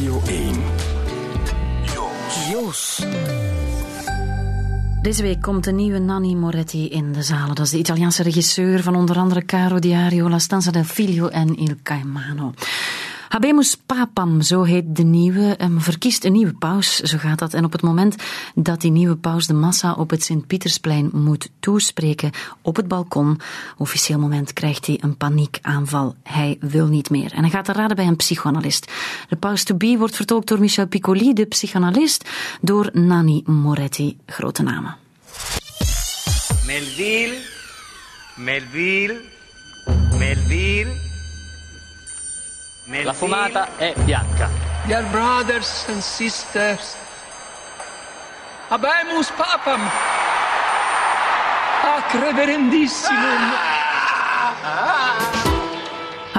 Radio 1. Jos. Deze week komt de nieuwe Nanni Moretti in de zalen. Dat is de Italiaanse regisseur van onder andere Caro Diario, La Stanza del Figlio en Il Caimano. Habemus Papam, zo heet de nieuwe, um, verkiest een nieuwe paus, zo gaat dat. En op het moment dat die nieuwe paus de massa op het Sint-Pietersplein moet toespreken op het balkon, officieel moment krijgt hij een paniekaanval. Hij wil niet meer. En hij gaat te raden bij een psychoanalist. De paus to be wordt vertolkt door Michel Piccoli, de psychoanalist, door Nanni Moretti, grote namen. Melville, Melville, Melville. La fumata è bianca. Dear brothers and sisters, habemus papam, ac reverendissimum.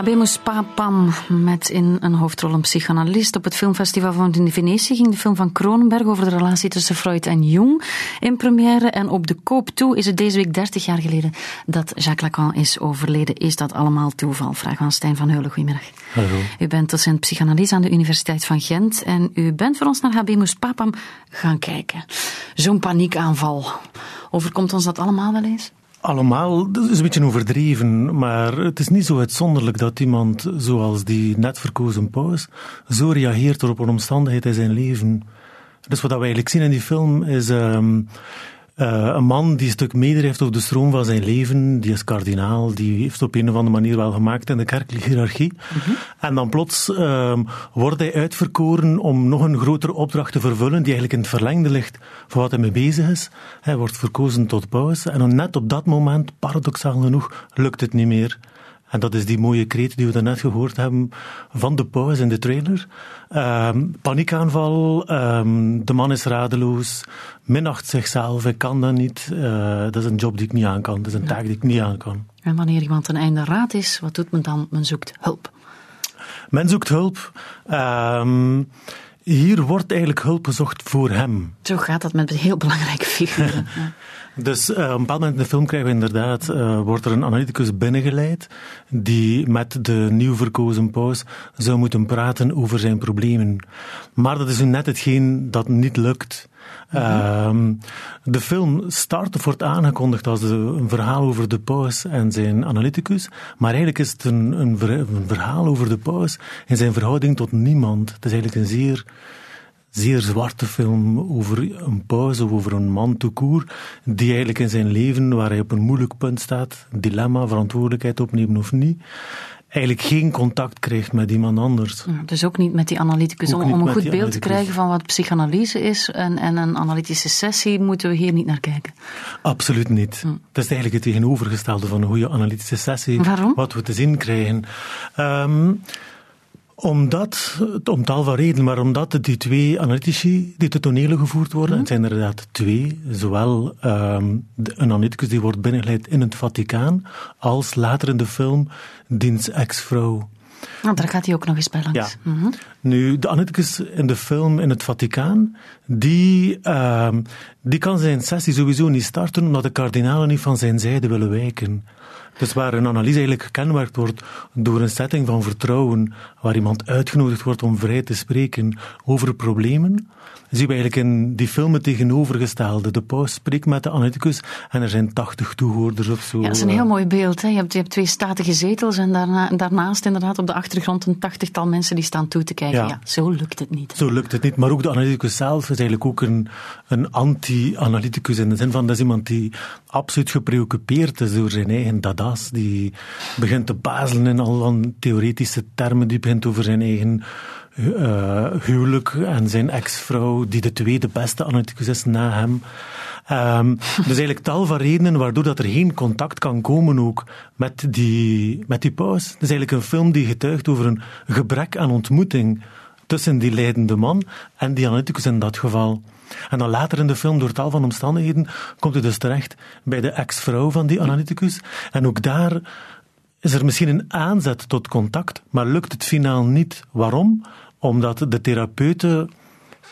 Habemus Papam met in een hoofdrol een psychoanalist. Op het filmfestival van Venetië ging de film van Kronenberg over de relatie tussen Freud en Jung in première. En op de koop toe is het deze week 30 jaar geleden dat Jacques Lacan is overleden. Is dat allemaal toeval? Vraag aan Stijn van Heulen. Goedemiddag. Hallo. U bent docent psychanalyse aan de Universiteit van Gent en u bent voor ons naar Habemus Papam gaan kijken. Zo'n paniekaanval. Overkomt ons dat allemaal wel eens? Allemaal, dat is een beetje overdreven, maar het is niet zo uitzonderlijk dat iemand zoals die net verkozen paus zo reageert op een omstandigheid in zijn leven. Dus wat we eigenlijk zien in die film is uh, een man die een stuk meedrijft op de stroom van zijn leven, die is kardinaal, die heeft op een of andere manier wel gemaakt in de kerkelijke hiërarchie. Mm -hmm. En dan plots uh, wordt hij uitverkoren om nog een grotere opdracht te vervullen, die eigenlijk in het verlengde ligt van wat hij mee bezig is. Hij wordt verkozen tot paus en dan net op dat moment, paradoxaal genoeg, lukt het niet meer. En dat is die mooie kreet die we daarnet gehoord hebben van de paus in de trailer. Um, paniekaanval, um, de man is radeloos, minacht zichzelf, ik kan dat niet. Uh, dat is een job die ik niet aan kan, dat is een taak die ik niet aan kan. En wanneer iemand een einde raad is, wat doet men dan? Men zoekt hulp. Men zoekt hulp. Um, hier wordt eigenlijk hulp gezocht voor hem. Zo gaat dat met heel belangrijke figuren. Dus uh, op een bepaald moment in de film krijgen we inderdaad, uh, wordt er een analyticus binnengeleid die met de nieuw verkozen paus zou moeten praten over zijn problemen. Maar dat is nu net hetgeen dat niet lukt. Uh, de film start wordt aangekondigd als een verhaal over de paus en zijn analyticus, maar eigenlijk is het een, een verhaal over de paus en zijn verhouding tot niemand. Het is eigenlijk een zeer zeer zwarte film over een paus of over een man tout court, die eigenlijk in zijn leven, waar hij op een moeilijk punt staat, dilemma, verantwoordelijkheid opnemen of niet, eigenlijk geen contact krijgt met iemand anders. Dus ook niet met die analyticus. Om, om, een goed beeld te krijgen van wat psychanalyse is en, en, een analytische sessie, moeten we hier niet naar kijken. Absoluut niet. Hm. Dat is eigenlijk het tegenovergestelde van een goede analytische sessie. Waarom? Wat we te zien krijgen. Um, omdat, om tal van redenen, maar omdat die twee analytici die te tonelen gevoerd worden, mm. het zijn er inderdaad twee, zowel um, een analyticus die wordt binnengeleid in het Vaticaan, als later in de film diens ex-vrouw. Nou, daar gaat hij ook nog eens bij langs. Ja. Mm -hmm. Nu, de analyticus in de film in het Vaticaan, die, uh, die kan zijn sessie sowieso niet starten, omdat de kardinalen niet van zijn zijde willen wijken. Dus waar een analyse eigenlijk gekenmerkt wordt door een setting van vertrouwen, waar iemand uitgenodigd wordt om vrij te spreken over problemen, zien we eigenlijk in die film het tegenovergestelde. De paus spreekt met de analyticus en er zijn tachtig toehoorders of zo. Ja, dat is een heel mooi beeld. Hè? Je, hebt, je hebt twee statige zetels en daarna, daarnaast inderdaad op de achtergrond een tachtigtal mensen die staan toe te kijken. Ja, ja zo lukt het niet. Zo lukt het niet. Maar ook de analyticus zelf is eigenlijk ook een, een anti-analyticus in de zin van dat is iemand die absoluut gepreoccupeerd is door zijn eigen Die begint te bazelen in al theoretische termen, die begint over zijn eigen uh, huwelijk en zijn ex-vrouw, die de tweede beste analyticus is na hem. Um, dus eigenlijk tal van redenen waardoor dat er geen contact kan komen ook met die, met die paus. Het is eigenlijk een film die getuigt over een gebrek aan ontmoeting tussen die leidende man en die analyticus in dat geval. En dan later in de film, door tal van omstandigheden, komt hij dus terecht bij de ex-vrouw van die analyticus. En ook daar is er misschien een aanzet tot contact, maar lukt het finaal niet. Waarom? Omdat de therapeute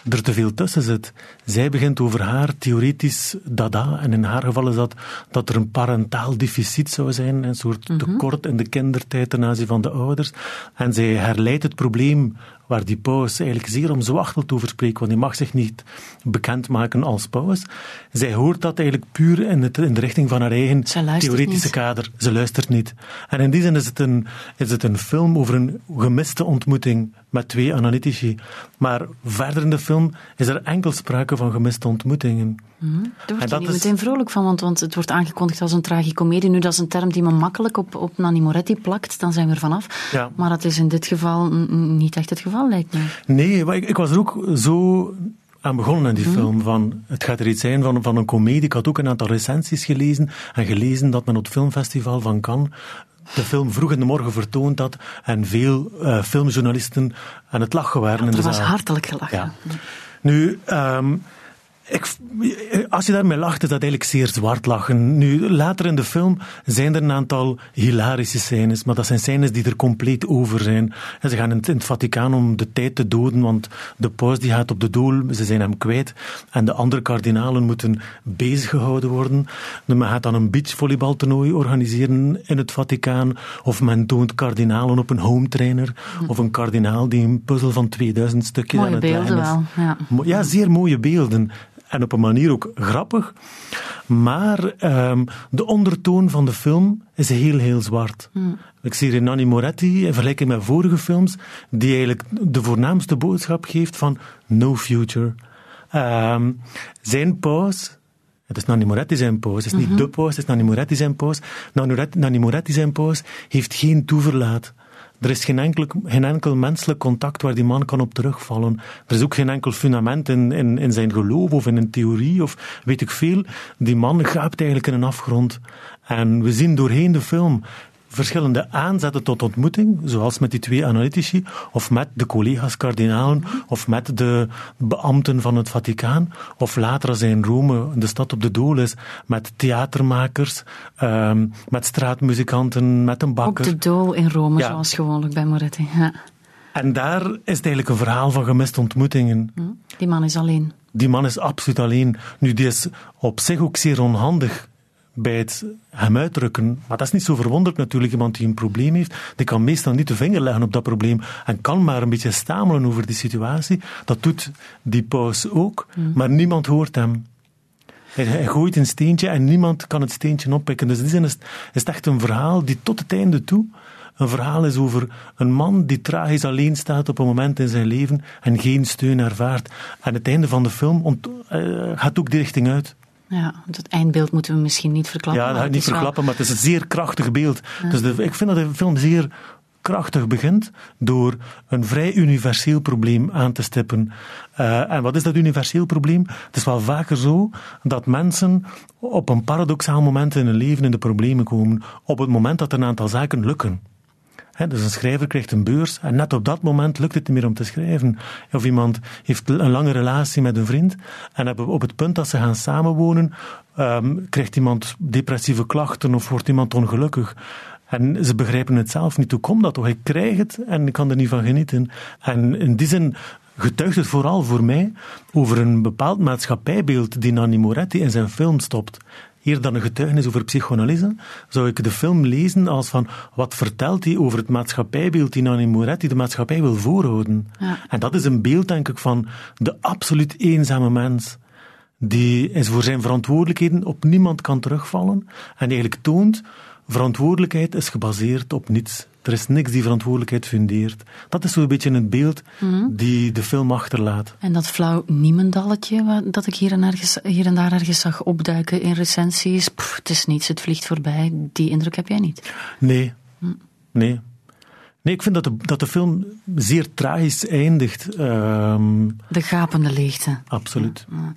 er te veel tussen zit. Zij begint over haar theoretisch dada. En in haar geval is dat dat er een parentaal deficit zou zijn, een soort tekort in de kindertijd ten aanzien van de ouders. En zij herleidt het probleem waar die paus eigenlijk zeer omzwachteld over spreekt, want hij mag zich niet bekendmaken als paus. Zij hoort dat eigenlijk puur in, het, in de richting van haar eigen theoretische niet. kader. Ze luistert niet. En in die zin is het, een, is het een film over een gemiste ontmoeting met twee analytici. Maar verder in de film is er enkel sprake van gemiste ontmoetingen. Daar word je niet is- meteen vrolijk van, want, want het wordt aangekondigd als een tragicomedie. Nu, dat is een term die me makkelijk op, op Nanni Moretti plakt, dan zijn we er vanaf. Ja. Maar dat is in dit geval niet echt het geval, lijkt me. Nee, maar ik, ik was er ook zo aan begonnen in die Mhm. film. Van, het gaat er iets zijn van, van een komedie. Ik had ook een aantal recensies gelezen en gelezen dat men op het filmfestival van Cannes de film vroeg in de morgen vertoond had en veel eh, filmjournalisten aan het lachen waren in Er de was zaal. hartelijk gelachen. Ja. Nu, ehm, ik, als je daarmee lacht, is dat eigenlijk zeer zwart lachen. Nu, later in de film zijn er een aantal hilarische scènes, maar dat zijn scènes die er compleet over zijn. En ze gaan in het, in het Vaticaan om de tijd te doden, want de paus die gaat op de doel, ze zijn hem kwijt. En de andere kardinalen moeten bezig gehouden worden. Men gaat dan een beachvolleybaltoernooi organiseren in het Vaticaan, of men toont kardinalen op een home trainer, of een kardinaal die een puzzel van 2000 stukjes Mooie aan het beelden is. wel, ja. Mo- Ja, zeer mooie beelden. En op een manier ook grappig. Maar ehm, de ondertoon van de film is heel, heel zwart. Ik zie Nanni Moretti, in vergelijking met vorige films, die eigenlijk de voornaamste boodschap geeft van no future. Ehm, zijn paus, het is Nanni Moretti zijn paus, het is niet de paus, het is Nanni Moretti zijn paus. Nanni Moretti, zijn paus heeft geen toeverlaat. Er is geen enkel, geen enkel menselijk contact waar die man kan op terugvallen. Er is ook geen enkel fundament in, in, in zijn geloof of in een theorie of weet ik veel. Die man gaapt eigenlijk in een afgrond. En we zien doorheen de film verschillende aanzetten tot ontmoeting, zoals met die twee analytici, of met de collega's kardinalen, of met de beambten van het Vaticaan, of later als hij in Rome, de stad op de dool is, met theatermakers, ehm, met straatmuzikanten, met een bakker. de dool in Rome, Ja. zoals gewoonlijk bij Moretti. Ja. En daar is het eigenlijk een verhaal van gemiste ontmoetingen. Hm. Die man is alleen. Die man is absoluut alleen. Nu, die is op zich ook zeer onhandig bij het hem uitdrukken. Maar dat is niet zo verwonderlijk natuurlijk. Iemand die een probleem heeft, die kan meestal niet de vinger leggen op dat probleem en kan maar een beetje stamelen over die situatie. Dat doet die paus ook, maar niemand hoort hem. Hij, hij gooit een steentje en niemand kan het steentje oppikken. Dus in die zin is, het- is het echt een verhaal die tot het einde toe een verhaal is over een man die tragisch alleen staat op een moment in zijn leven en geen steun ervaart. En het einde van de film eh, gaat ook die richting uit. Ja, het eindbeeld moeten we misschien niet verklappen. Ja, dat het niet wel- verklappen, maar het is een zeer krachtig beeld. Dus de, ik vind dat de film zeer krachtig begint door een vrij universeel probleem aan te stippen. Eh, en wat is dat universeel probleem? Het is wel vaker zo dat mensen op een paradoxaal moment in hun leven in de problemen komen, op het moment dat er een aantal zaken lukken. Dus een schrijver krijgt een beurs en net op dat moment lukt het niet meer om te schrijven. Of iemand heeft een lange relatie met een vriend en op- op het punt dat ze gaan samenwonen, ehm, krijgt iemand depressieve klachten of wordt iemand ongelukkig. En ze begrijpen het zelf niet. Hoe komt dat toch? Ik krijg het en ik kan er niet van genieten. En in die zin getuigt het vooral voor mij over een bepaald maatschappijbeeld die Nanni Moretti in zijn film stopt. Eerder dan een getuigenis over psychoanalyse, zou ik de film lezen als van wat vertelt hij over het maatschappijbeeld die Nanni Moretti de maatschappij wil voorhouden. Ja. En dat is een beeld, denk ik, van de absoluut eenzame mens. Die is voor zijn verantwoordelijkheden op niemand kan terugvallen. En eigenlijk toont, verantwoordelijkheid is gebaseerd op niets. Er is niks die verantwoordelijkheid fundeert. Dat is zo'n beetje het beeld die de film achterlaat. En dat flauw niemendalletje dat ik hier en, ergens, hier en daar ergens zag opduiken in recensies, pff, het is niets, het vliegt voorbij. Die indruk heb jij niet. Nee. Nee. Nee, ik vind dat de, dat de film zeer tragisch eindigt. Ehm, De gapende leegte. absoluut. Ja.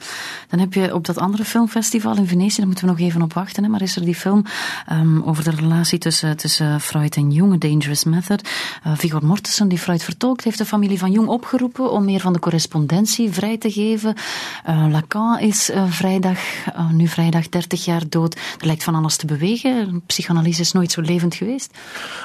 Dan heb je op dat andere filmfestival in Venetië, daar moeten we nog even op wachten, hè, maar is er die film ehm, over de relatie tussen, tussen Freud en Jung, A Dangerous Method. Eh, Viggo Mortensen, die Freud vertolkt, heeft de familie van Jung opgeroepen om meer van de correspondentie vrij te geven. Eh, Lacan is eh, vrijdag, nu vrijdag 30 jaar dood. Er lijkt van alles te bewegen. Psychanalyse is nooit zo levend geweest.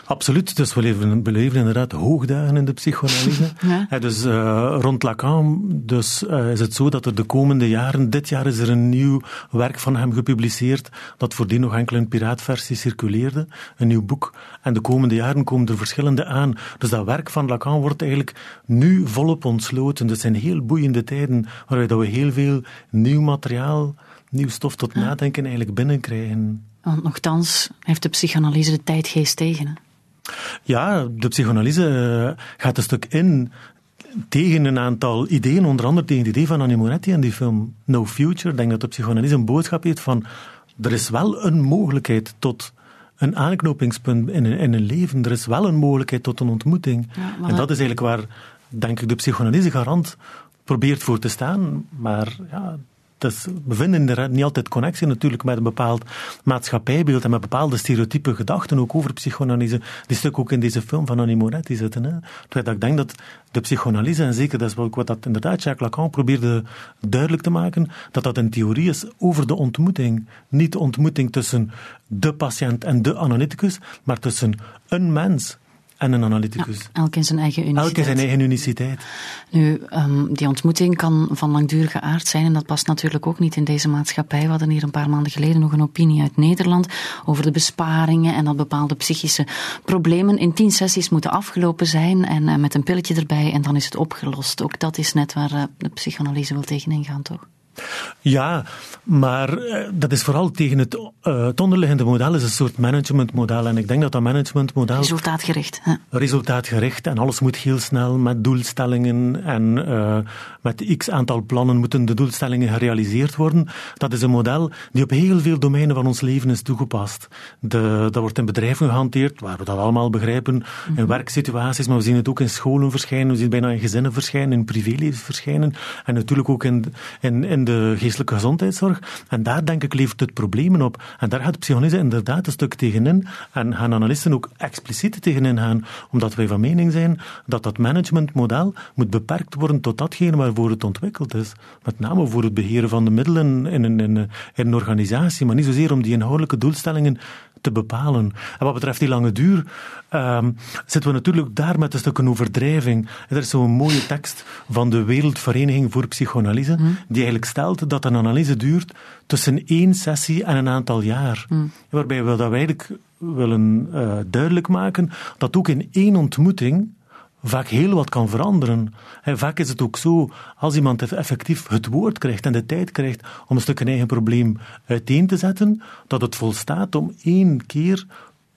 Absoluut. Dus we leven, beleven inderdaad hoogdagen in de psychoanalyse. Ja. Dus eh, rond Lacan dus, eh, is het zo dat er de komende jaren, dit jaar is er een nieuw werk van hem gepubliceerd, dat voordien nog enkel in piraatversie circuleerde, een nieuw boek. En de komende jaren komen er verschillende aan. Dus dat werk van Lacan wordt eigenlijk nu volop ontsloten. Dus het zijn heel boeiende tijden, waarbij dat we heel veel nieuw materiaal, nieuw stof tot nadenken eigenlijk binnenkrijgen. Want nogthans heeft de psychanalyse de tijdgeest tegen. Hè? Ja, de psychoanalyse eh, gaat een stuk in tegen een aantal ideeën, onder andere tegen het idee van Annie Moretti in die film No Future. Ik denk dat de psychoanalyse een boodschap heeft van er is wel een mogelijkheid tot een aanknopingspunt in een, in een leven. Er is wel een mogelijkheid tot een ontmoeting. Ja, en dat- dat is eigenlijk waar, denk ik, de psychoanalyse garant probeert voor te staan. Maar ja, is- we vinden inderdaad niet altijd connectie natuurlijk met een bepaald maatschappijbeeld en met bepaalde stereotype gedachten ook over psychoanalyse, die stuk ook in deze film van Annie Moretti zitten. Hè. Terwijl ik denk dat de psychoanalyse, en zeker dat is ook wat dat inderdaad Jacques Lacan probeerde duidelijk te maken, dat dat een theorie is over de ontmoeting. Niet de ontmoeting tussen de patiënt en de analyticus, maar tussen een mens en een analyticus. Elk in zijn eigen uniciteit. Elk in zijn eigen uniciteit. Nu, ehm, die ontmoeting kan van langdurige aard zijn en dat past natuurlijk ook niet in deze maatschappij. We hadden hier een paar maanden geleden nog een opinie uit Nederland over de besparingen en dat bepaalde psychische problemen in tien sessies moeten afgelopen zijn en eh, met een pilletje erbij en dan is het opgelost. Ook dat is net waar eh, de psychanalyse wil tegenin gaan, toch? Ja, maar eh, dat is vooral tegen het, eh, het onderliggende model, is een soort managementmodel. En ik denk dat dat managementmodel Resultaatgericht. Hè? resultaatgericht en alles moet heel snel met doelstellingen en eh, met x aantal plannen moeten de doelstellingen gerealiseerd worden. Dat is een model die op heel veel domeinen van ons leven is toegepast. De, dat wordt in bedrijven gehanteerd, waar we dat allemaal begrijpen, in werksituaties, maar we zien het ook in scholen verschijnen, we zien het bijna in gezinnen verschijnen, in privéleven verschijnen en natuurlijk ook in, in, in de geestelijke gezondheidszorg. En daar denk ik levert het problemen op. En daar gaat psychologie inderdaad een stuk tegenin en gaan analisten ook expliciet tegenin gaan, omdat wij van mening zijn dat dat managementmodel moet beperkt worden tot datgene waarvoor het ontwikkeld is. Met name voor het beheren van de middelen in in een, in een organisatie, maar niet zozeer om die inhoudelijke doelstellingen te bepalen. En wat betreft die lange duur, ehm, zitten we natuurlijk daar met een stuk een overdrijving. Er is zo'n mooie tekst van de Wereldvereniging voor Psychoanalyse, die eigenlijk stelt dat een analyse duurt tussen één sessie en een aantal jaar. Waarbij we dat eigenlijk willen eh, duidelijk maken dat ook in één ontmoeting vaak heel wat kan veranderen. En vaak is het ook zo, als iemand effectief het woord krijgt en de tijd krijgt om een stuk een eigen probleem uiteen te zetten, dat het volstaat om één keer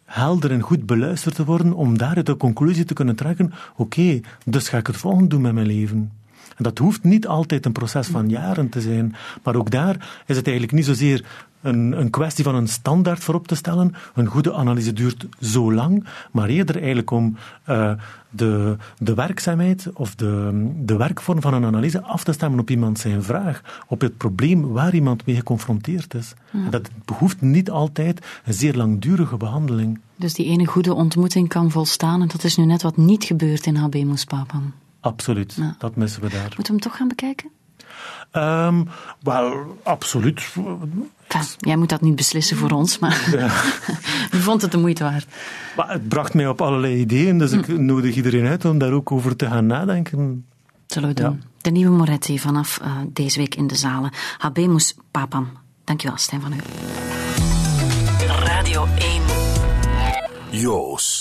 helder en goed beluisterd te worden, om daaruit de conclusie te kunnen trekken, oké, dus ga ik het volgende doen met mijn leven. En dat hoeft niet altijd een proces van jaren te zijn, maar ook daar is het eigenlijk niet zozeer een, een kwestie van een standaard voorop te stellen. Een goede analyse duurt zo lang, maar eerder eigenlijk om uh, de, de werkzaamheid of de, de werkvorm van een analyse af te stemmen op iemand zijn vraag, op het probleem waar iemand mee geconfronteerd is. Ja. Dat behoeft niet altijd een zeer langdurige behandeling. Dus die ene goede ontmoeting kan volstaan en dat is nu net wat niet gebeurt in HB Moespapam. Absoluut, ja. dat missen we daar. Moeten we hem toch gaan bekijken? Um, wel, absoluut. Enfin, jij moet dat niet beslissen voor ons, maar ja. u vond het de moeite waard. Maar het bracht mij op allerlei ideeën, dus ik hm. nodig iedereen uit om daar ook over te gaan nadenken. Zullen we doen. Ja. De nieuwe Moretti vanaf uh, deze week in de zalen. Habemus Papam. Dankjewel, Stijn van U. Radio 1. Joos.